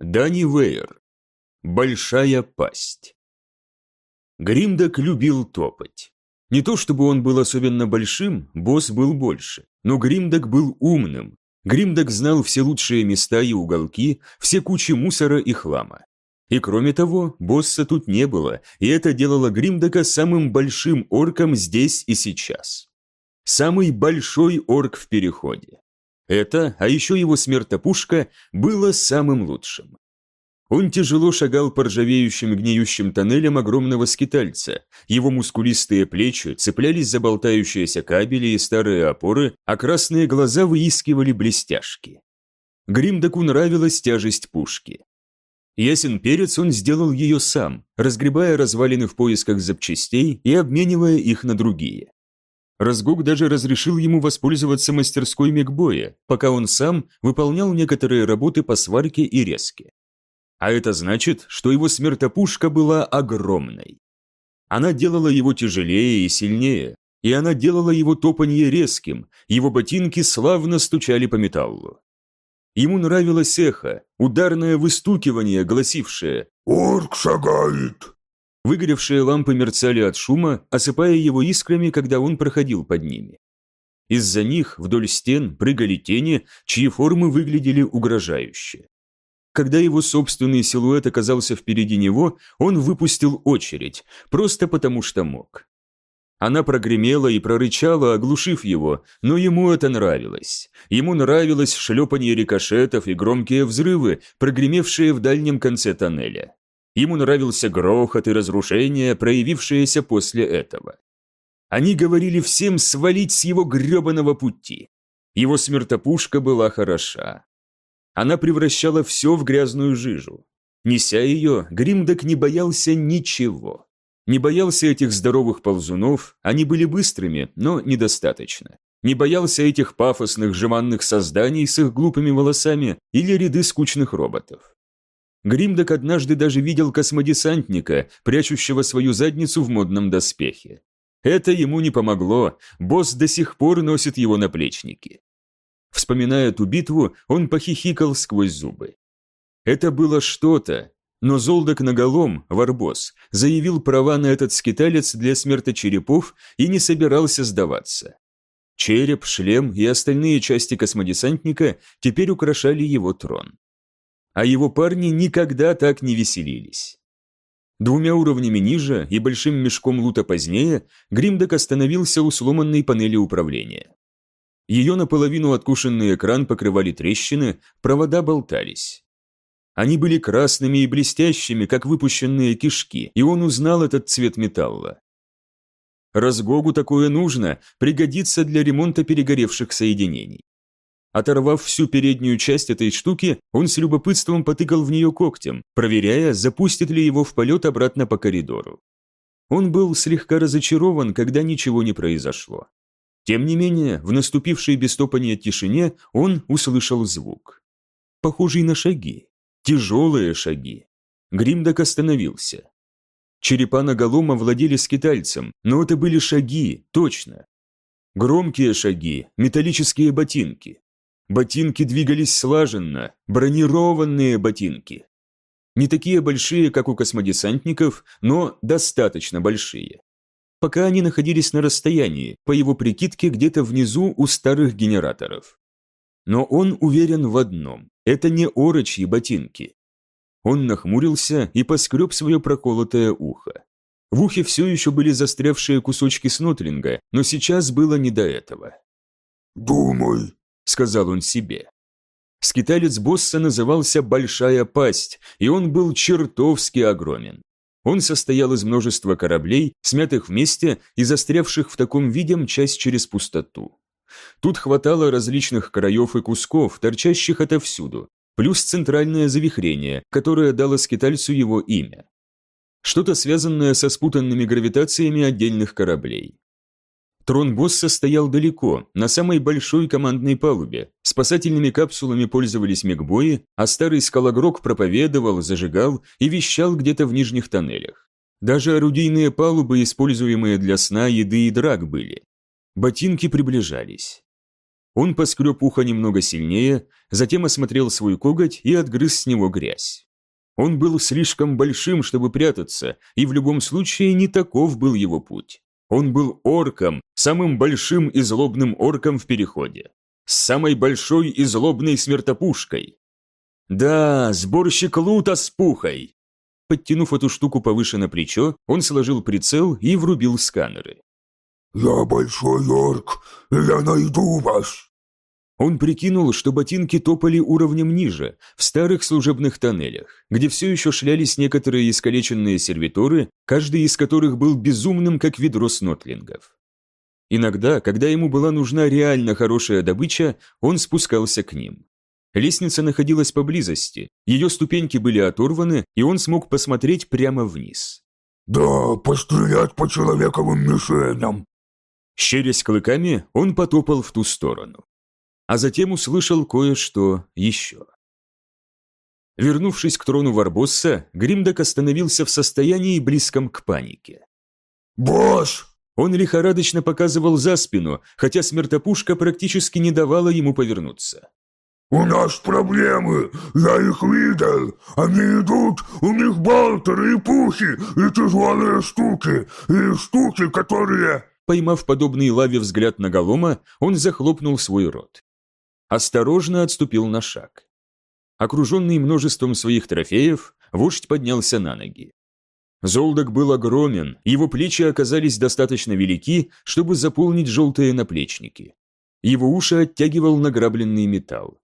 Дани Вейер. Большая пасть. Гримдак любил топать. Не то чтобы он был особенно большим, босс был больше, но Гримдак был умным. Гримдак знал все лучшие места и уголки, все кучи мусора и хлама. И кроме того, босса тут не было, и это делало Гримдака самым большим орком здесь и сейчас. Самый большой орк в переходе. Это, а еще его смертопушка, было самым лучшим. Он тяжело шагал по ржавеющим гниющим тоннелям огромного скитальца. Его мускулистые плечи цеплялись за болтающиеся кабели и старые опоры, а красные глаза выискивали блестяшки. Гримдаку нравилась тяжесть пушки. Ясен перец он сделал ее сам, разгребая развалины в поисках запчастей и обменивая их на другие. Разгук даже разрешил ему воспользоваться мастерской мегбоя, пока он сам выполнял некоторые работы по сварке и резке. А это значит, что его смертопушка была огромной. Она делала его тяжелее и сильнее, и она делала его топанье резким, его ботинки славно стучали по металлу. Ему нравилось эхо, ударное выстукивание, гласившее «Орк шагает!» Выгоревшие лампы мерцали от шума, осыпая его искрами, когда он проходил под ними. Из-за них вдоль стен прыгали тени, чьи формы выглядели угрожающе. Когда его собственный силуэт оказался впереди него, он выпустил очередь, просто потому что мог. Она прогремела и прорычала, оглушив его, но ему это нравилось. Ему нравилось шлепанье рикошетов и громкие взрывы, прогремевшие в дальнем конце тоннеля. Ему нравился грохот и разрушение, проявившиеся после этого. Они говорили всем свалить с его гребаного пути. Его смертопушка была хороша. Она превращала все в грязную жижу. Неся ее, Гримдок не боялся ничего. Не боялся этих здоровых ползунов, они были быстрыми, но недостаточно. Не боялся этих пафосных жеманных созданий с их глупыми волосами или ряды скучных роботов. Гримдок однажды даже видел космодесантника, прячущего свою задницу в модном доспехе. Это ему не помогло, босс до сих пор носит его наплечники. Вспоминая ту битву, он похихикал сквозь зубы. Это было что-то, но Золдок наголом, Варбос, заявил права на этот скиталец для смерточерепов и не собирался сдаваться. Череп, шлем и остальные части космодесантника теперь украшали его трон а его парни никогда так не веселились. Двумя уровнями ниже и большим мешком лута позднее Гримдок остановился у сломанной панели управления. Ее наполовину откушенный экран покрывали трещины, провода болтались. Они были красными и блестящими, как выпущенные кишки, и он узнал этот цвет металла. Разгогу такое нужно, пригодится для ремонта перегоревших соединений. Оторвав всю переднюю часть этой штуки, он с любопытством потыкал в нее когтем, проверяя, запустит ли его в полет обратно по коридору. Он был слегка разочарован, когда ничего не произошло. Тем не менее, в наступившей без топания тишине он услышал звук. Похожий на шаги. Тяжелые шаги. Гримдак остановился. Черепа наголома владели скитальцем, но это были шаги, точно. Громкие шаги, металлические ботинки. Ботинки двигались слаженно, бронированные ботинки. Не такие большие, как у космодесантников, но достаточно большие. Пока они находились на расстоянии, по его прикидке, где-то внизу у старых генераторов. Но он уверен в одном – это не орочьи ботинки. Он нахмурился и поскреб свое проколотое ухо. В ухе все еще были застрявшие кусочки снотлинга, но сейчас было не до этого. «Думай», сказал он себе. Скиталец босса назывался «Большая пасть», и он был чертовски огромен. Он состоял из множества кораблей, смятых вместе и застрявших в таком виде мчась через пустоту. Тут хватало различных краев и кусков, торчащих отовсюду, плюс центральное завихрение, которое дало скитальцу его имя. Что-то связанное со спутанными гравитациями отдельных кораблей. Трон босса стоял далеко, на самой большой командной палубе. Спасательными капсулами пользовались мегбои, а старый скалогрок проповедовал, зажигал и вещал где-то в нижних тоннелях. Даже орудийные палубы, используемые для сна, еды и драк были. Ботинки приближались. Он поскреб ухо немного сильнее, затем осмотрел свой коготь и отгрыз с него грязь. Он был слишком большим, чтобы прятаться, и в любом случае не таков был его путь. Он был орком, самым большим и злобным орком в переходе. С самой большой и злобной смертопушкой. Да, сборщик лута с пухой. Подтянув эту штуку повыше на плечо, он сложил прицел и врубил сканеры. «Я большой орк, я найду вас!» Он прикинул, что ботинки топали уровнем ниже, в старых служебных тоннелях, где все еще шлялись некоторые искалеченные сервиторы, каждый из которых был безумным, как ведро снотлингов. Иногда, когда ему была нужна реально хорошая добыча, он спускался к ним. Лестница находилась поблизости, ее ступеньки были оторваны, и он смог посмотреть прямо вниз. «Да, пострелять по человековым мишеням!» Щерясь клыками, он потопал в ту сторону. А затем услышал кое-что еще. Вернувшись к трону Варбосса, Гримдак остановился в состоянии близком к панике. «Босс!» Он лихорадочно показывал за спину, хотя смертопушка практически не давала ему повернуться. «У нас проблемы, я их видел. Они идут, у них болтеры и пухи, и тяжелые штуки, и штуки, которые...» Поймав подобный лаве взгляд на Голома, он захлопнул свой рот. Осторожно отступил на шаг. Окруженный множеством своих трофеев, вождь поднялся на ноги. Золдок был огромен, его плечи оказались достаточно велики, чтобы заполнить желтые наплечники. Его уши оттягивал награбленный металл.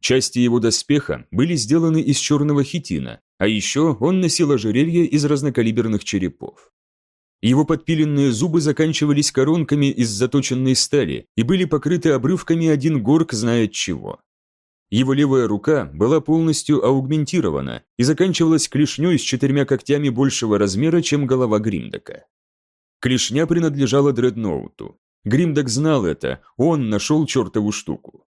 Части его доспеха были сделаны из черного хитина, а еще он носил ожерелье из разнокалиберных черепов. Его подпиленные зубы заканчивались коронками из заточенной стали и были покрыты обрывками один горк знает чего. Его левая рука была полностью аугментирована и заканчивалась клешней с четырьмя когтями большего размера, чем голова Гримдака. Клешня принадлежала Дредноуту. Гримдак знал это, он нашел чертову штуку.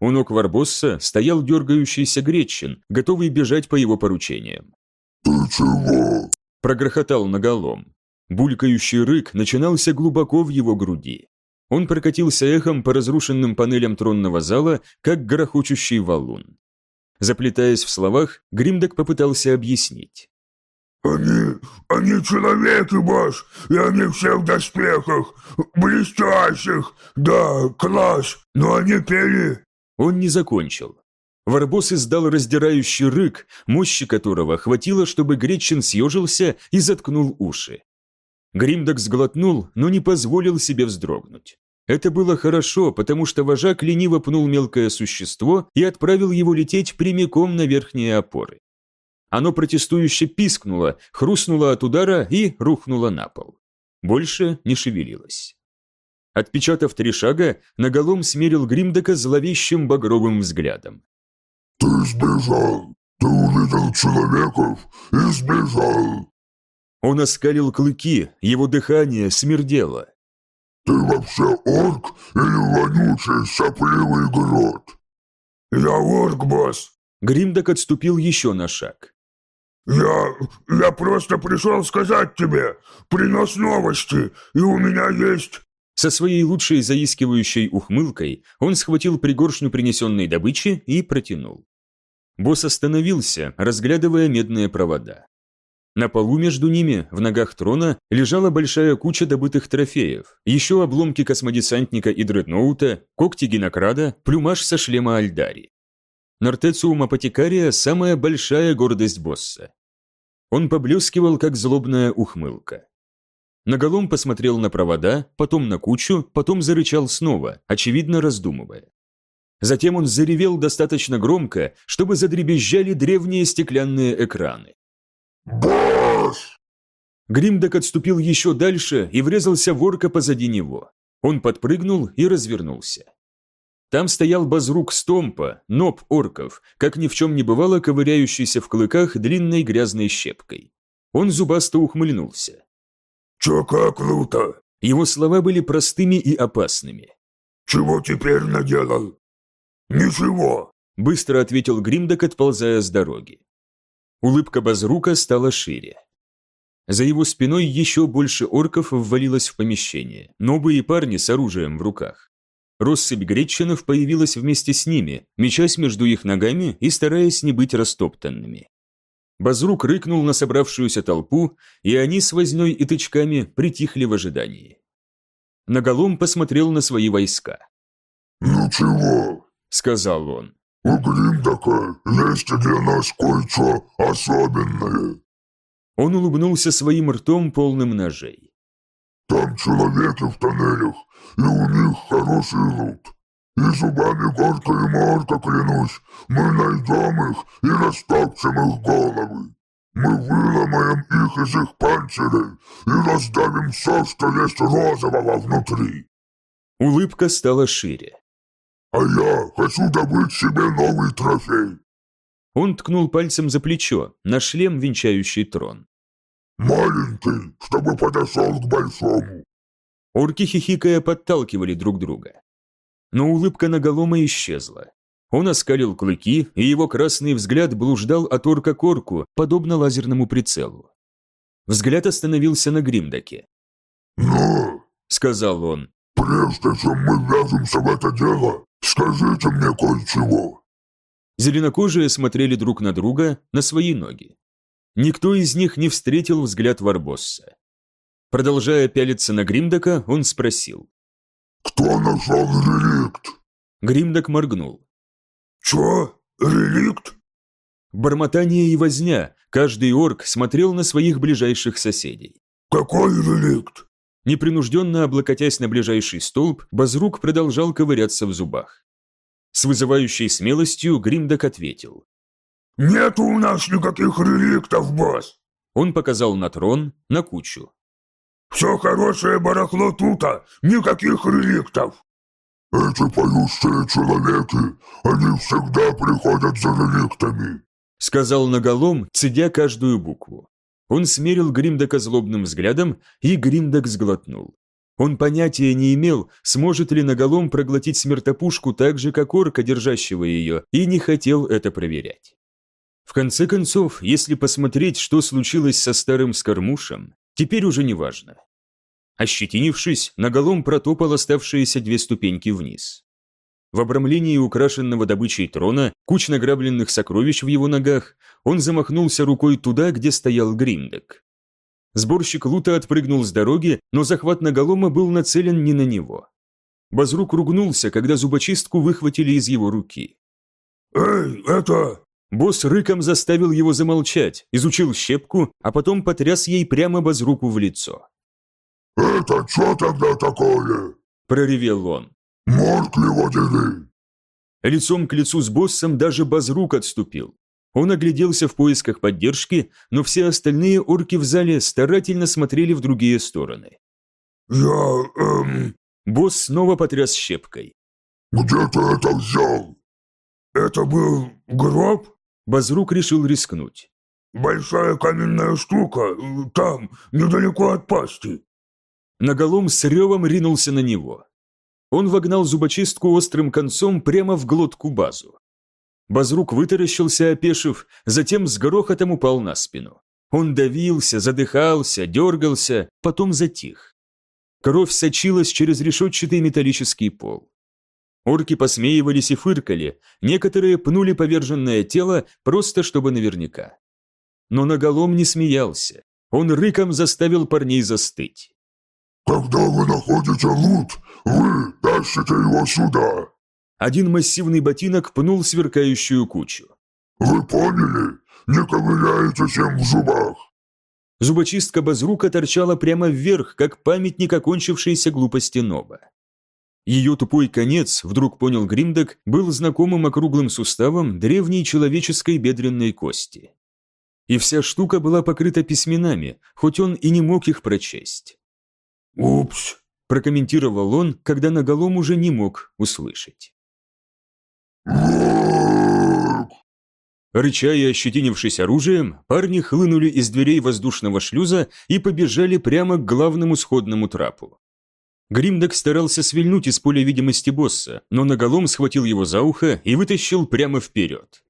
У ног Варбосса стоял дергающийся Гречин, готовый бежать по его поручениям. «Ты чего?» – прогрохотал наголом. Булькающий рык начинался глубоко в его груди. Он прокатился эхом по разрушенным панелям тронного зала, как грохочущий валун. Заплетаясь в словах, Гримдак попытался объяснить. «Они... они человеки, босс, и они все в доспехах, блестящих, да, класс, но они пели...» Он не закончил. Варбос издал раздирающий рык, мощи которого хватило, чтобы Гречин съежился и заткнул уши. Гримдок сглотнул, но не позволил себе вздрогнуть. Это было хорошо, потому что вожак лениво пнул мелкое существо и отправил его лететь прямиком на верхние опоры. Оно протестующе пискнуло, хрустнуло от удара и рухнуло на пол. Больше не шевелилось. Отпечатав три шага, наголом смерил Гримдока зловещим багровым взглядом. «Ты сбежал! Ты увидел человеков и сбежал!» Он оскалил клыки, его дыхание смердело. «Ты вообще орк или вонючий сопливый грот?» «Я орк, босс!» Гримдок отступил еще на шаг. «Я... я просто пришел сказать тебе, принес новости, и у меня есть...» Со своей лучшей заискивающей ухмылкой он схватил пригоршню принесенной добычи и протянул. Босс остановился, разглядывая медные провода. На полу между ними, в ногах трона, лежала большая куча добытых трофеев, еще обломки космодесантника и дредноута, когти генокрада, плюмаж со шлема Альдари. Нортециум апотекария – самая большая гордость босса. Он поблескивал, как злобная ухмылка. Наголом посмотрел на провода, потом на кучу, потом зарычал снова, очевидно раздумывая. Затем он заревел достаточно громко, чтобы задребезжали древние стеклянные экраны. «Босс!» Гримдок отступил еще дальше и врезался в орка позади него. Он подпрыгнул и развернулся. Там стоял базрук Стомпа, ноб орков, как ни в чем не бывало ковыряющийся в клыках длинной грязной щепкой. Он зубасто ухмыльнулся. «Чё как круто?» Его слова были простыми и опасными. «Чего теперь наделал?» «Ничего», – быстро ответил Гримдок, отползая с дороги. Улыбка Базрука стала шире. За его спиной еще больше орков ввалилось в помещение, новые парни с оружием в руках. россыпь гречинов появилась вместе с ними, мечась между их ногами и стараясь не быть растоптанными. Базрук рыкнул на собравшуюся толпу, и они с вознёй и тычками притихли в ожидании. Наголом посмотрел на свои войска. «Ну чего?» – сказал он. «У Гримдака есть для нас кое-что особенное». Он улыбнулся своим ртом, полным ножей. «Там человеки в тоннелях, и у них хороший лут. И зубами горка и морка, клянусь, мы найдем их и растопчем их головы. Мы выломаем их из их панцирей и раздавим все, что есть розового внутри». Улыбка стала шире. «А я хочу добыть себе новый трофей». Он ткнул пальцем за плечо, на шлем, венчающий трон. «Маленький, чтобы подошел к большому». Орки хихикая подталкивали друг друга. Но улыбка наголома исчезла. Он оскалил клыки, и его красный взгляд блуждал от орка к орку, подобно лазерному прицелу. Взгляд остановился на Гримдаке. «Но», — сказал он, — «прежде чем мы вяжемся в это дело, скажите мне кое-чего». Зеленокожие смотрели друг на друга, на свои ноги. Никто из них не встретил взгляд Варбосса. Продолжая пялиться на Гримдака, он спросил. «Кто нашел реликт?» Гримдак моргнул. «Чё? Реликт?» Бормотание и возня. Каждый орк смотрел на своих ближайших соседей. «Какой реликт?» Непринужденно облокотясь на ближайший столб, Базрук продолжал ковыряться в зубах. С вызывающей смелостью Гримдак ответил. «Нет у нас никаких реликтов, босс!» Он показал на трон, на кучу. «Все хорошее барахло тута, никаких реликтов!» «Эти поющие человеки, они всегда приходят за реликтами», сказал наголом, цедя каждую букву. Он смерил Гримдака злобным взглядом, и Гримдак сглотнул. Он понятия не имел, сможет ли наголом проглотить смертопушку так же, как орка, держащего ее, и не хотел это проверять. В конце концов, если посмотреть, что случилось со старым скормушем, теперь уже не важно. Ощетинившись, наголом протопал оставшиеся две ступеньки вниз. В обрамлении украшенного добычей трона, куч награбленных сокровищ в его ногах, он замахнулся рукой туда, где стоял Гриндек. Сборщик лута отпрыгнул с дороги, но захват наголома был нацелен не на него. Базрук ругнулся, когда зубочистку выхватили из его руки. «Эй, это...» Босс рыком заставил его замолчать, изучил щепку, а потом потряс ей прямо Базруку в лицо. «Это что тогда такое?» – проревел он. «Морг его дери!» Лицом к лицу с боссом даже Базрук отступил. Он огляделся в поисках поддержки, но все остальные орки в зале старательно смотрели в другие стороны. «Я... эм...» Босс снова потряс щепкой. «Где ты это взял?» «Это был гроб?» Базрук решил рискнуть. «Большая каменная штука, там, недалеко от пасти». Наголом с ревом ринулся на него. Он вогнал зубочистку острым концом прямо в глотку базу. Базрук вытаращился, опешив, затем с грохотом упал на спину. Он давился, задыхался, дергался, потом затих. Кровь сочилась через решетчатый металлический пол. Орки посмеивались и фыркали, некоторые пнули поверженное тело просто чтобы наверняка. Но наголом не смеялся. Он рыком заставил парней застыть. «Когда вы находите лут, вы тащите его сюда!» Один массивный ботинок пнул сверкающую кучу. «Вы поняли? Не ковыряйтесь им в зубах!» Зубочистка Базрука торчала прямо вверх, как памятник окончившейся глупости Ноба. Ее тупой конец, вдруг понял Гримдок, был знакомым округлым суставом древней человеческой бедренной кости. И вся штука была покрыта письменами, хоть он и не мог их прочесть. «Упс», – прокомментировал он, когда наголом уже не мог услышать. Рыча и ощетинившись оружием, парни хлынули из дверей воздушного шлюза и побежали прямо к главному сходному трапу. Гримдок старался свильнуть из поля видимости босса, но наголом схватил его за ухо и вытащил прямо вперед.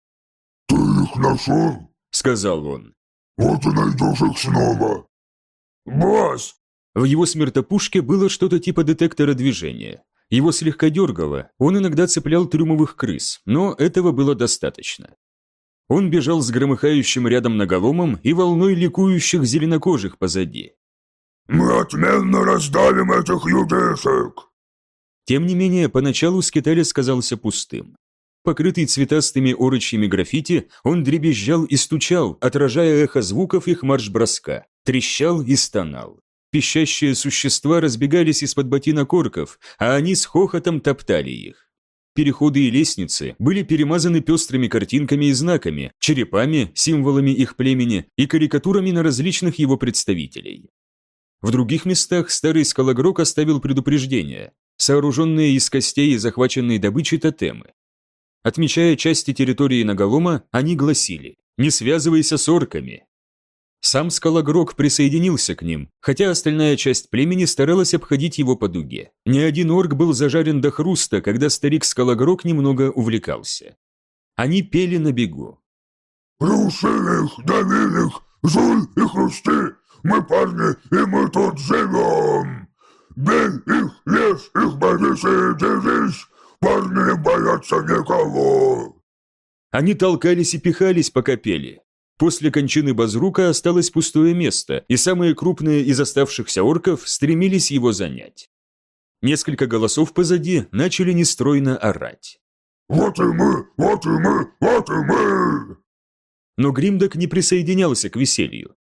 «Ты их нашел?» – сказал он. «Вот и найдешь их снова». «Босс!» В его смертопушке было что-то типа детектора движения. Его слегка дергало, он иногда цеплял трюмовых крыс, но этого было достаточно. Он бежал с громыхающим рядом наголомом и волной ликующих зеленокожих позади. «Мы отменно раздавим этих юдешек!» Тем не менее, поначалу скиталец казался пустым. Покрытый цветастыми орочьими граффити, он дребезжал и стучал, отражая эхо звуков их марш-броска, трещал и стонал. Пищащие существа разбегались из-под ботинок орков, а они с хохотом топтали их. Переходы и лестницы были перемазаны пестрыми картинками и знаками, черепами, символами их племени и карикатурами на различных его представителей. В других местах старый скалогрок оставил предупреждение, сооруженные из костей и захваченной добычи тотемы. Отмечая части территории Наголома, они гласили «Не связывайся с орками». Сам Скалогрок присоединился к ним, хотя остальная часть племени старалась обходить его по дуге. Ни один орк был зажарен до хруста, когда старик Скалогрок немного увлекался. Они пели на бегу. «Круши их, дави их, жуй и хрусти, мы парни, и мы тут живем! Бей их, лезь их, борись и держись, Парни не боятся никого!» Они толкались и пихались, пока пели. После кончины Базрука осталось пустое место, и самые крупные из оставшихся орков стремились его занять. Несколько голосов позади начали нестройно орать. «Вот и мы! Вот и мы! Вот и мы!» Но Гримдок не присоединялся к веселью.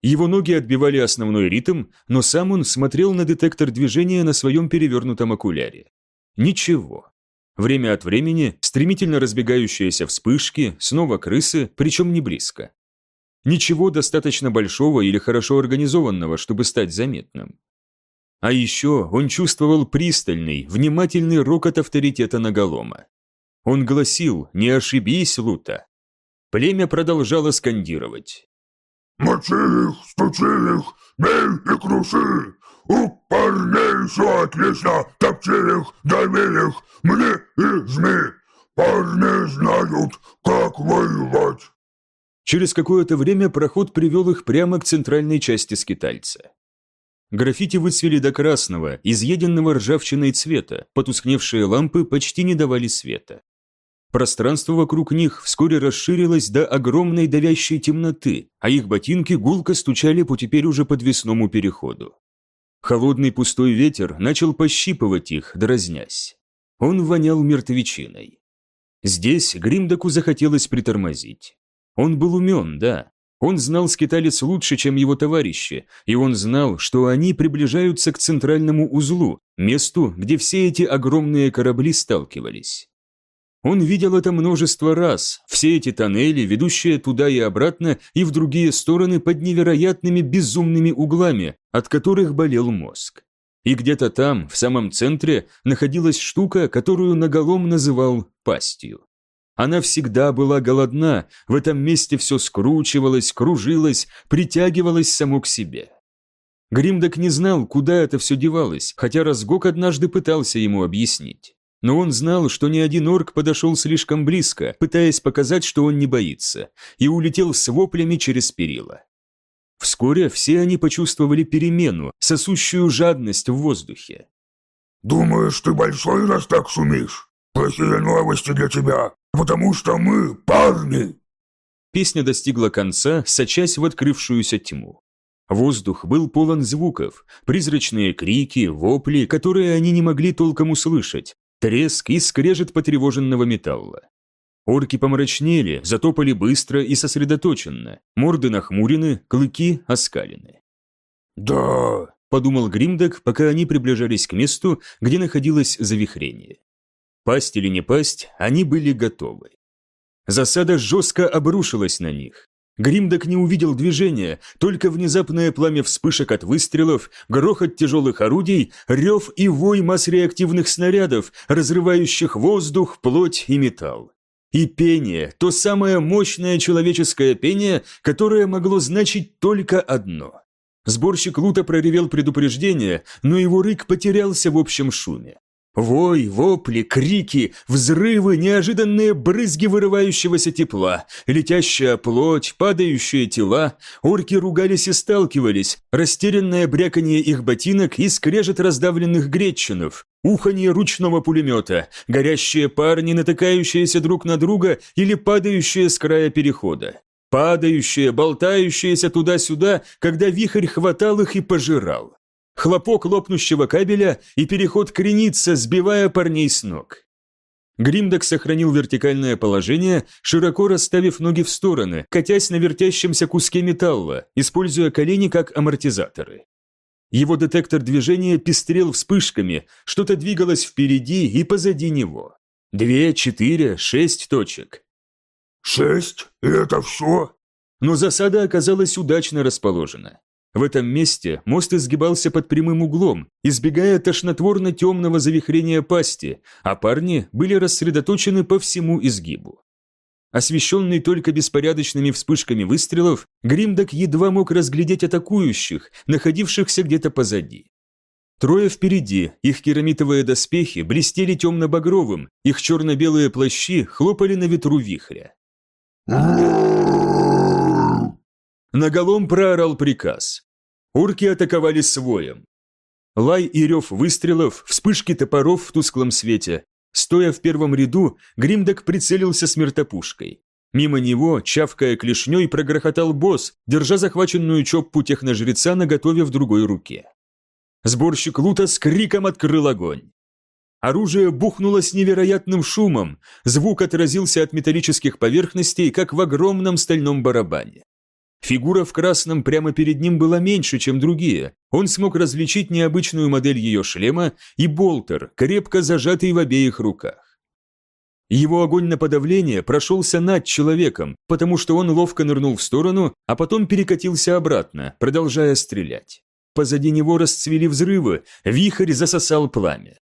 Его ноги отбивали основной ритм, но сам он смотрел на детектор движения на своем перевернутом окуляре. Ничего. Время от времени стремительно разбегающиеся вспышки, снова крысы, причем не близко. Ничего достаточно большого или хорошо организованного, чтобы стать заметным. А еще он чувствовал пристальный, внимательный рокот авторитета наголома. Он гласил «Не ошибись, Лута!». Племя продолжало скандировать. «Мочи их, стучи их, бей и круши! У парней все отлично, топчи их, дави их, мне и жми. Парни знают, как воевать. Через какое-то время проход привел их прямо к центральной части скитальца. Граффити выцвели до красного, изъеденного ржавчиной цвета, потускневшие лампы почти не давали света. Пространство вокруг них вскоре расширилось до огромной давящей темноты, а их ботинки гулко стучали по теперь уже подвесному переходу. Холодный пустой ветер начал пощипывать их, дразнясь. Он вонял мертвечиной. Здесь Гримдаку захотелось притормозить. Он был умен, да. Он знал скиталец лучше, чем его товарищи, и он знал, что они приближаются к центральному узлу, месту, где все эти огромные корабли сталкивались. Он видел это множество раз, все эти тоннели, ведущие туда и обратно и в другие стороны под невероятными безумными углами, от которых болел мозг. И где-то там, в самом центре, находилась штука, которую наголом называл пастью. Она всегда была голодна, в этом месте все скручивалось, кружилось, притягивалось само к себе. Гримдок не знал, куда это все девалось, хотя Разгок однажды пытался ему объяснить. Но он знал, что ни один орк подошел слишком близко, пытаясь показать, что он не боится, и улетел с воплями через перила. Вскоре все они почувствовали перемену, сосущую жадность в воздухе. «Думаешь, ты большой, раз так шумишь? Плохие новости для тебя, потому что мы парни!» Песня достигла конца, сочась в открывшуюся тьму. Воздух был полон звуков, призрачные крики, вопли, которые они не могли толком услышать, треск и скрежет потревоженного металла. Орки помрачнели, затопали быстро и сосредоточенно, морды нахмурены, клыки оскалены. «Да», — подумал Гримдак, пока они приближались к месту, где находилось завихрение. Пасть или не пасть, они были готовы. Засада жестко обрушилась на них. Гримдок не увидел движения, только внезапное пламя вспышек от выстрелов, грохот тяжелых орудий, рев и вой масс реактивных снарядов, разрывающих воздух, плоть и металл. И пение, то самое мощное человеческое пение, которое могло значить только одно. Сборщик лута проревел предупреждение, но его рык потерялся в общем шуме. Вой, вопли, крики, взрывы, неожиданные брызги вырывающегося тепла, летящая плоть, падающие тела. Орки ругались и сталкивались, растерянное бряканье их ботинок и скрежет раздавленных гречинов, уханье ручного пулемета, горящие парни, натыкающиеся друг на друга или падающие с края перехода. Падающие, болтающиеся туда-сюда, когда вихрь хватал их и пожирал хлопок лопнущего кабеля и переход кренится, сбивая парней с ног. Гримдок сохранил вертикальное положение, широко расставив ноги в стороны, катясь на вертящемся куске металла, используя колени как амортизаторы. Его детектор движения пестрел вспышками, что-то двигалось впереди и позади него. Две, четыре, шесть точек. «Шесть? И это все?» Но засада оказалась удачно расположена. В этом месте мост изгибался под прямым углом, избегая тошнотворно темного завихрения пасти, а парни были рассредоточены по всему изгибу. Освещенный только беспорядочными вспышками выстрелов, Гримдок едва мог разглядеть атакующих, находившихся где-то позади. Трое впереди, их керамитовые доспехи блестели темно-багровым, их черно-белые плащи хлопали на ветру вихря. Наголом проорал приказ. Урки атаковали своем. Лай и рев выстрелов, вспышки топоров в тусклом свете. Стоя в первом ряду, Гримдок прицелился смертопушкой. Мимо него, чавкая клешней, прогрохотал босс, держа захваченную чоппу техножреца наготове в другой руке. Сборщик лута с криком открыл огонь. Оружие бухнуло с невероятным шумом, звук отразился от металлических поверхностей, как в огромном стальном барабане. Фигура в красном прямо перед ним была меньше, чем другие. Он смог различить необычную модель ее шлема и болтер, крепко зажатый в обеих руках. Его огонь на подавление прошелся над человеком, потому что он ловко нырнул в сторону, а потом перекатился обратно, продолжая стрелять. Позади него расцвели взрывы, вихрь засосал пламя.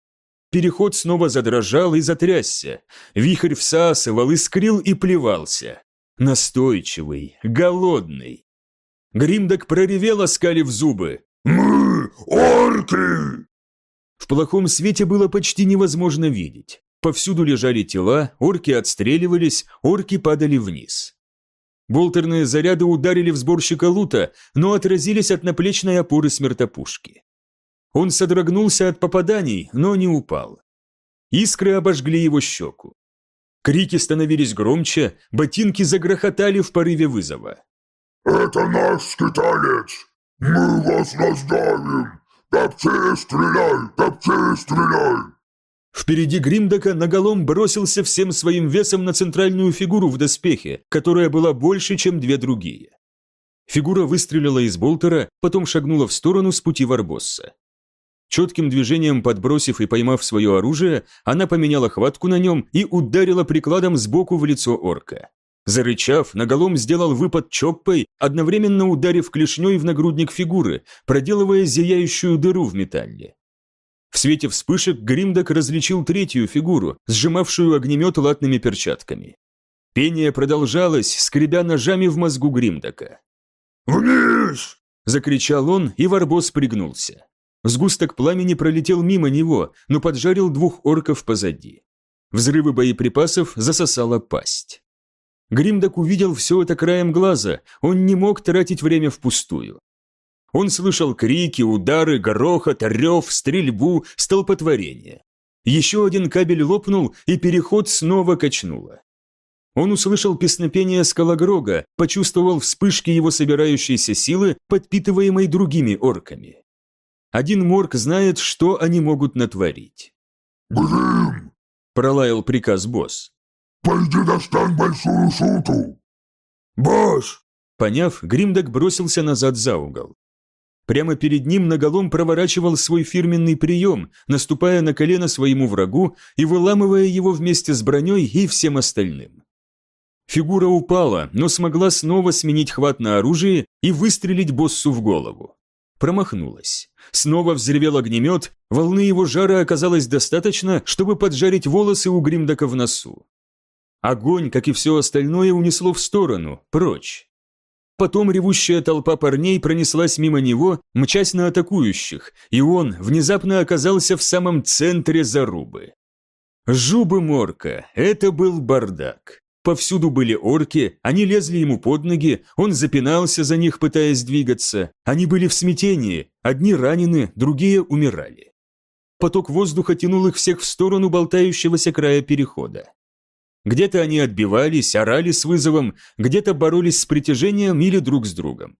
Переход снова задрожал и затрясся. Вихрь всасывал, искрил и плевался. Настойчивый, голодный. Гримдок проревел, оскалив зубы. «Мы орки!» В плохом свете было почти невозможно видеть. Повсюду лежали тела, орки отстреливались, орки падали вниз. Болтерные заряды ударили в сборщика лута, но отразились от наплечной опоры смертопушки. Он содрогнулся от попаданий, но не упал. Искры обожгли его щеку. Крики становились громче, ботинки загрохотали в порыве вызова. «Это наш скиталец! Мы вас раздавим! Топчи стреляй! Топчи стреляй!» Впереди Гримдака наголом бросился всем своим весом на центральную фигуру в доспехе, которая была больше, чем две другие. Фигура выстрелила из болтера, потом шагнула в сторону с пути Варбосса. Четким движением подбросив и поймав свое оружие, она поменяла хватку на нем и ударила прикладом сбоку в лицо орка. Зарычав, наголом сделал выпад чоппой, одновременно ударив клешней в нагрудник фигуры, проделывая зияющую дыру в металле. В свете вспышек Гримдок различил третью фигуру, сжимавшую огнемет латными перчатками. Пение продолжалось, скребя ножами в мозгу Гримдока. «Вниз!» – закричал он, и Варбос пригнулся. Сгусток пламени пролетел мимо него, но поджарил двух орков позади. Взрывы боеприпасов засосала пасть. Гримдок увидел все это краем глаза, он не мог тратить время впустую. Он слышал крики, удары, грохот, рев, стрельбу, столпотворение. Еще один кабель лопнул, и переход снова качнуло. Он услышал песнопение скалогрога, почувствовал вспышки его собирающейся силы, подпитываемой другими орками. Один морг знает, что они могут натворить. «Грим!» – пролаял приказ босс. «Пойди достань большую шуту!» «Босс!» Поняв, Гримдок бросился назад за угол. Прямо перед ним наголом проворачивал свой фирменный прием, наступая на колено своему врагу и выламывая его вместе с броней и всем остальным. Фигура упала, но смогла снова сменить хват на оружие и выстрелить боссу в голову. Промахнулась. Снова взревел огнемет, волны его жара оказалось достаточно, чтобы поджарить волосы у Гримдака в носу. Огонь, как и все остальное, унесло в сторону, прочь. Потом ревущая толпа парней пронеслась мимо него, мчась на атакующих, и он внезапно оказался в самом центре зарубы. Жубы Морка, это был бардак. Повсюду были орки, они лезли ему под ноги, он запинался за них, пытаясь двигаться. Они были в смятении, одни ранены, другие умирали. Поток воздуха тянул их всех в сторону болтающегося края перехода. Где-то они отбивались, орали с вызовом, где-то боролись с притяжением или друг с другом.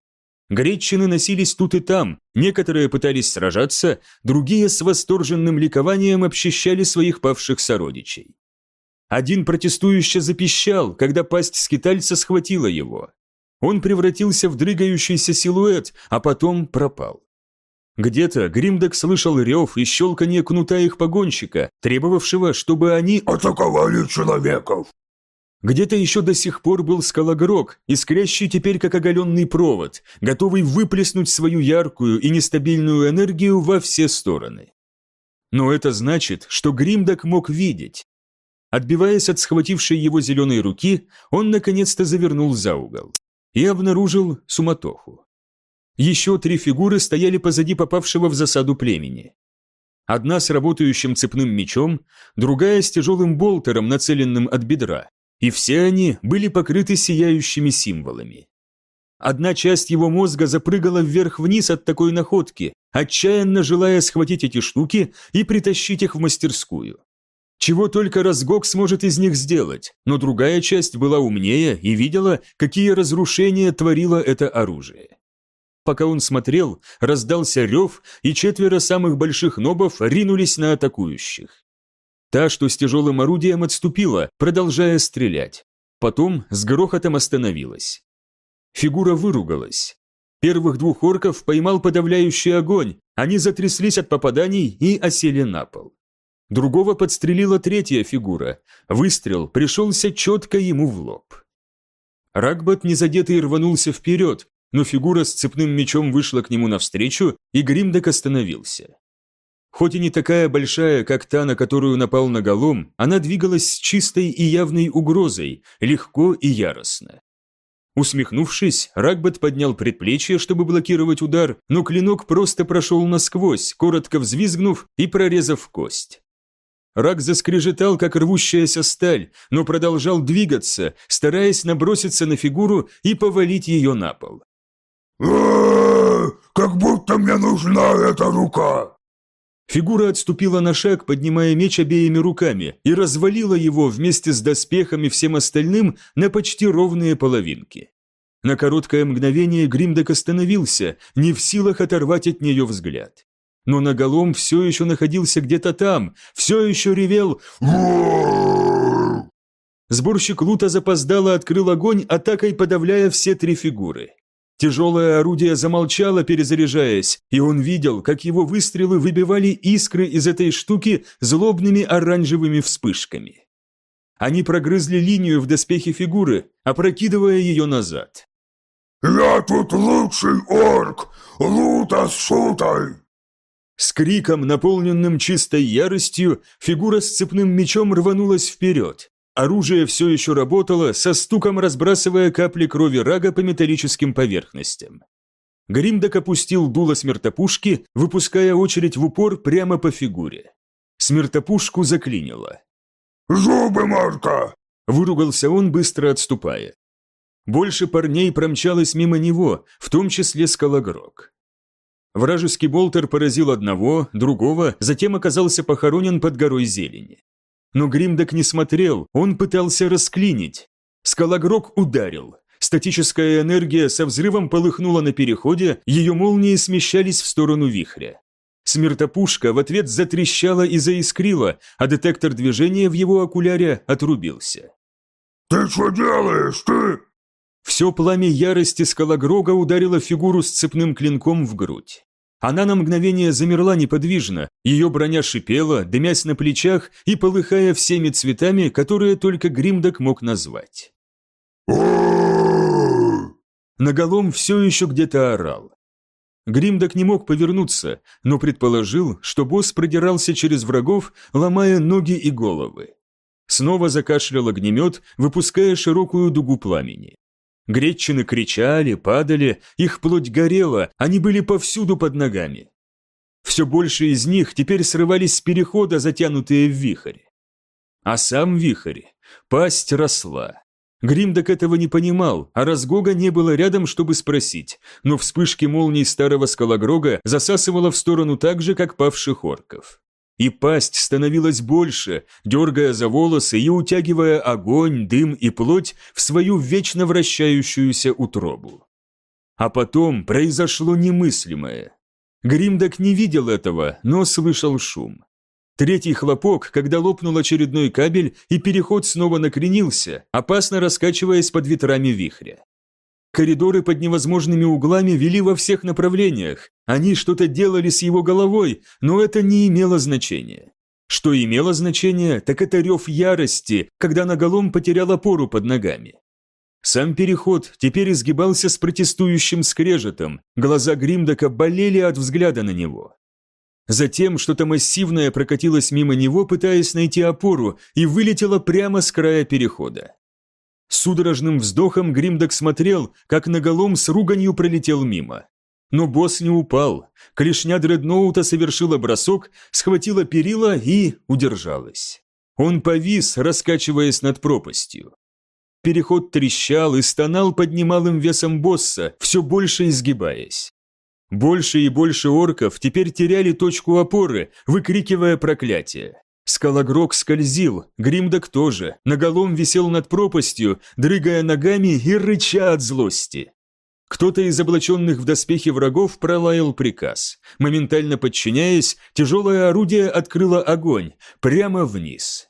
Гречины носились тут и там, некоторые пытались сражаться, другие с восторженным ликованием общищали своих павших сородичей. Один протестующе запищал, когда пасть скитальца схватила его. Он превратился в дрыгающийся силуэт, а потом пропал. Где-то Гримдок слышал рев и щелканье кнута их погонщика, требовавшего, чтобы они «Атаковали человеков!» Где-то еще до сих пор был скалогрок, искрящий теперь как оголенный провод, готовый выплеснуть свою яркую и нестабильную энергию во все стороны. Но это значит, что Гримдок мог видеть. Отбиваясь от схватившей его зеленой руки, он наконец-то завернул за угол и обнаружил суматоху. Еще три фигуры стояли позади попавшего в засаду племени. Одна с работающим цепным мечом, другая с тяжелым болтером, нацеленным от бедра, и все они были покрыты сияющими символами. Одна часть его мозга запрыгала вверх-вниз от такой находки, отчаянно желая схватить эти штуки и притащить их в мастерскую. Чего только разгок сможет из них сделать, но другая часть была умнее и видела, какие разрушения творило это оружие. Пока он смотрел, раздался рев, и четверо самых больших нобов ринулись на атакующих. Та, что с тяжелым орудием отступила, продолжая стрелять. Потом с грохотом остановилась. Фигура выругалась. Первых двух орков поймал подавляющий огонь, они затряслись от попаданий и осели на пол. Другого подстрелила третья фигура. Выстрел пришелся четко ему в лоб. Рагбат незадетый рванулся вперед, но фигура с цепным мечом вышла к нему навстречу, и Гримдек остановился. Хоть и не такая большая, как та, на которую напал Наголом, она двигалась с чистой и явной угрозой, легко и яростно. Усмехнувшись, Рагбат поднял предплечье, чтобы блокировать удар, но клинок просто прошел насквозь, коротко взвизгнув и прорезав кость. Рак заскрежетал, как рвущаяся сталь, но продолжал двигаться, стараясь наброситься на фигуру и повалить ее на пол. Как будто мне нужна эта рука!» Фигура отступила на шаг, поднимая меч обеими руками, и развалила его вместе с доспехами всем остальным на почти ровные половинки. На короткое мгновение Гримдек остановился, не в силах оторвать от нее взгляд. Но наголом все еще находился где-то там, все еще ревел Сборщик лута запоздало открыл огонь, атакой подавляя все три фигуры. Тяжелое орудие замолчало, перезаряжаясь, и он видел, как его выстрелы выбивали искры из этой штуки злобными оранжевыми вспышками. Они прогрызли линию в доспехе фигуры, опрокидывая ее назад. «Я тут лучший орк! Лута с шутой!» С криком, наполненным чистой яростью, фигура с цепным мечом рванулась вперед, Оружие все еще работало, со стуком разбрасывая капли крови рага по металлическим поверхностям. Гримдок опустил дуло смертопушки, выпуская очередь в упор прямо по фигуре. Смертопушку заклинило. «Зубы, Марка!» – выругался он, быстро отступая. Больше парней промчалось мимо него, в том числе скалогрок. Вражеский болтер поразил одного, другого, затем оказался похоронен под горой зелени. Но Гримдок не смотрел, он пытался расклинить. Скалогрок ударил. Статическая энергия со взрывом полыхнула на переходе, ее молнии смещались в сторону вихря. Смертопушка в ответ затрещала и заискрила, а детектор движения в его окуляре отрубился. «Ты что делаешь, ты?» Все пламя ярости скалогрога ударило фигуру с цепным клинком в грудь. Она на мгновение замерла неподвижно, ее броня шипела, дымясь на плечах и полыхая всеми цветами, которые только Гримдок мог назвать. Наголом все еще где-то орал. Гримдок не мог повернуться, но предположил, что босс продирался через врагов, ломая ноги и головы. Снова закашлял огнемет, выпуская широкую дугу пламени. Гречины кричали, падали, их плоть горела, они были повсюду под ногами. Все больше из них теперь срывались с перехода, затянутые в вихрь. А сам вихрь, пасть росла. Гримдок этого не понимал, а разгога не было рядом, чтобы спросить, но вспышки молний старого скалогрога засасывало в сторону так же, как павших орков. И пасть становилась больше, дергая за волосы и утягивая огонь, дым и плоть в свою вечно вращающуюся утробу. А потом произошло немыслимое. Гримдок не видел этого, но слышал шум. Третий хлопок, когда лопнул очередной кабель и переход снова накренился, опасно раскачиваясь под ветрами вихря. Коридоры под невозможными углами вели во всех направлениях, они что-то делали с его головой, но это не имело значения. Что имело значение, так это рев ярости, когда наголом потерял опору под ногами. Сам переход теперь изгибался с протестующим скрежетом, глаза Гримдака болели от взгляда на него. Затем что-то массивное прокатилось мимо него, пытаясь найти опору, и вылетело прямо с края перехода. Судорожным вздохом Гримдак смотрел, как наголом с руганью пролетел мимо. Но босс не упал. Клешня дредноута совершила бросок, схватила перила и удержалась. Он повис, раскачиваясь над пропастью. Переход трещал и стонал под немалым весом босса, все больше изгибаясь. Больше и больше орков теперь теряли точку опоры, выкрикивая проклятие. Скалогрок скользил, Гримдок тоже, наголом висел над пропастью, дрыгая ногами и рыча от злости. Кто-то из облаченных в доспехи врагов пролаял приказ. Моментально подчиняясь, тяжелое орудие открыло огонь, прямо вниз.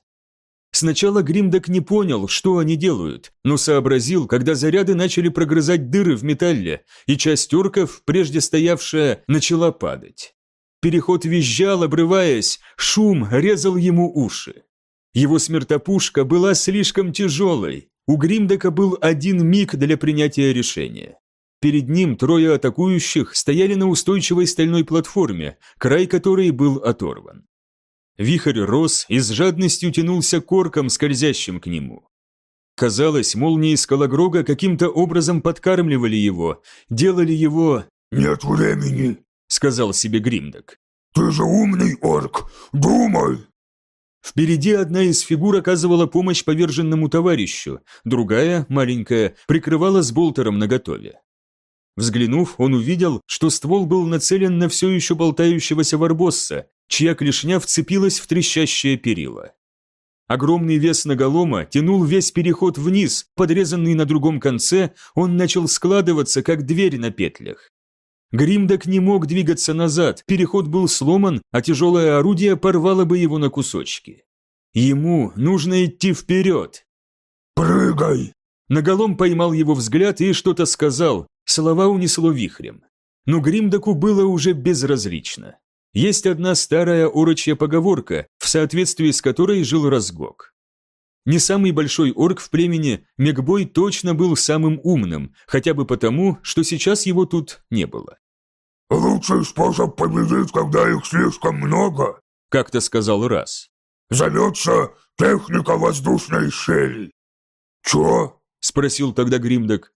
Сначала Гримдок не понял, что они делают, но сообразил, когда заряды начали прогрызать дыры в металле, и часть орков, прежде стоявшая, начала падать. Переход визжал, обрываясь, шум резал ему уши. Его смертопушка была слишком тяжелой, у Гримдока был один миг для принятия решения. Перед ним трое атакующих стояли на устойчивой стальной платформе, край которой был оторван. Вихрь рос и с жадностью тянулся корком, скользящим к нему. Казалось, молнии Скалогрога каким-то образом подкармливали его, делали его... «Нет времени», — сказал себе Гримдок. «Ты же умный орк, думай!» Впереди одна из фигур оказывала помощь поверженному товарищу, другая, маленькая, прикрывала с болтером наготове. Взглянув, он увидел, что ствол был нацелен на все еще болтающегося варбосса, чья клешня вцепилась в трещащее перила. Огромный вес наголома тянул весь переход вниз, подрезанный на другом конце, он начал складываться, как дверь на петлях. Гримдок не мог двигаться назад, переход был сломан, а тяжелое орудие порвало бы его на кусочки. Ему нужно идти вперед. «Прыгай!» Наголом поймал его взгляд и что-то сказал, слова унесло вихрем. Но Гримдоку было уже безразлично. Есть одна старая урочья поговорка, в соответствии с которой жил Разгок. Не самый большой орк в племени, Мегбой точно был самым умным, хотя бы потому, что сейчас его тут не было. «Лучший способ победить, когда их слишком много», — как-то сказал Раз. «Зовется техника воздушной щели». «Чё?» — спросил тогда Гримдок.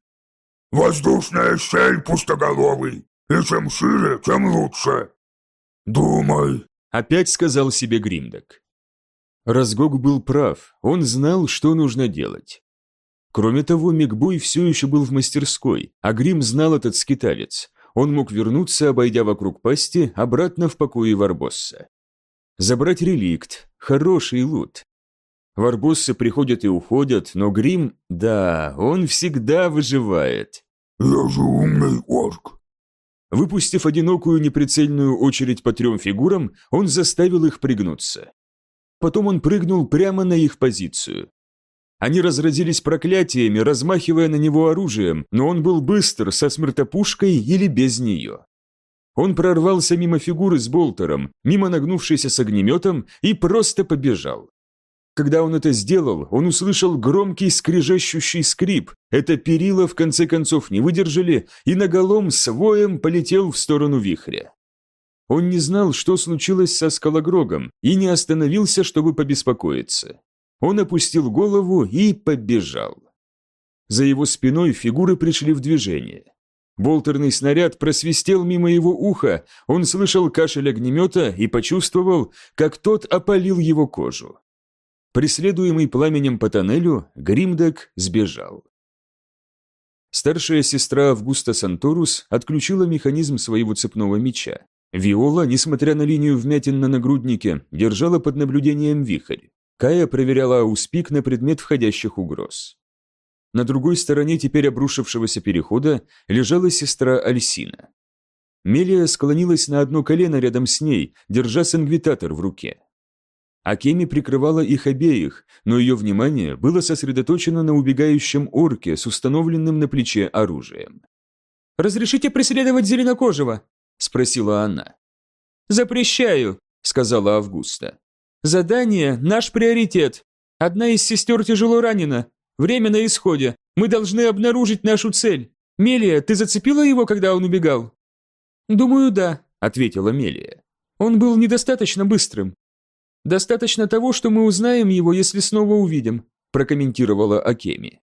«Воздушная щель пустоголовый, и чем шире, тем лучше. «Думай», — опять сказал себе Гримдок. Разгог был прав, он знал, что нужно делать. Кроме того, Мигбой все еще был в мастерской, а Грим знал этот скиталец. Он мог вернуться, обойдя вокруг пасти, обратно в покое Варбосса. Забрать реликт, хороший лут. Варбоссы приходят и уходят, но Грим, да, он всегда выживает. «Я же умный орк», Выпустив одинокую неприцельную очередь по трем фигурам, он заставил их пригнуться. Потом он прыгнул прямо на их позицию. Они разразились проклятиями, размахивая на него оружием, но он был быстр, со смертопушкой или без нее. Он прорвался мимо фигуры с болтером, мимо нагнувшейся с огнеметом и просто побежал. Когда он это сделал, он услышал громкий скрежещущий скрип. Это перила в конце концов не выдержали, и наголом с воем полетел в сторону вихря. Он не знал, что случилось со скалогрогом, и не остановился, чтобы побеспокоиться. Он опустил голову и побежал. За его спиной фигуры пришли в движение. Болтерный снаряд просвистел мимо его уха, он слышал кашель огнемета и почувствовал, как тот опалил его кожу. Преследуемый пламенем по тоннелю, Гримдек сбежал. Старшая сестра Августа Санторус отключила механизм своего цепного меча. Виола, несмотря на линию вмятин на нагруднике, держала под наблюдением вихрь. Кая проверяла ауспик на предмет входящих угроз. На другой стороне теперь обрушившегося перехода лежала сестра Альсина. Мелия склонилась на одно колено рядом с ней, держа сангвитатор в руке. Акеми прикрывала их обеих, но ее внимание было сосредоточено на убегающем орке с установленным на плече оружием. «Разрешите преследовать зеленокожего?» – спросила она. «Запрещаю», – сказала Августа. «Задание – наш приоритет. Одна из сестер тяжело ранена. Время на исходе. Мы должны обнаружить нашу цель. Мелия, ты зацепила его, когда он убегал?» «Думаю, да», – ответила Мелия. «Он был недостаточно быстрым. «Достаточно того, что мы узнаем его, если снова увидим», прокомментировала Акеми.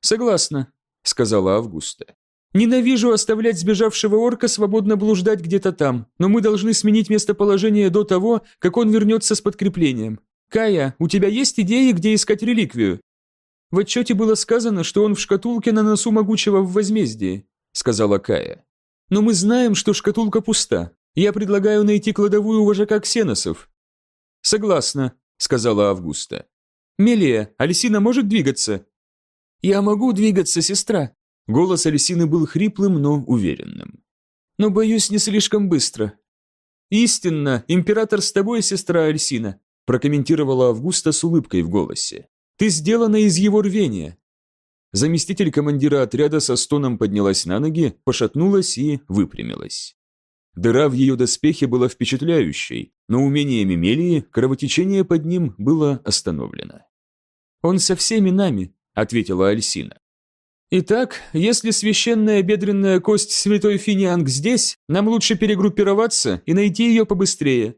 «Согласна», — сказала Августа. «Ненавижу оставлять сбежавшего орка свободно блуждать где-то там, но мы должны сменить местоположение до того, как он вернется с подкреплением. Кая, у тебя есть идеи, где искать реликвию?» «В отчете было сказано, что он в шкатулке на носу могучего в возмездии», — сказала Кая. «Но мы знаем, что шкатулка пуста. Я предлагаю найти кладовую вожака ксеносов. «Согласна», — сказала Августа. «Мелия, Алисина может двигаться?» «Я могу двигаться, сестра». Голос Алисины был хриплым, но уверенным. «Но, боюсь, не слишком быстро». «Истинно, император с тобой, сестра Альсина», прокомментировала Августа с улыбкой в голосе. «Ты сделана из его рвения». Заместитель командира отряда со стоном поднялась на ноги, пошатнулась и выпрямилась. Дыра в ее доспехе была впечатляющей, но умениями Мелии кровотечение под ним было остановлено. «Он со всеми нами», — ответила Альсина. «Итак, если священная бедренная кость святой Финианг здесь, нам лучше перегруппироваться и найти ее побыстрее.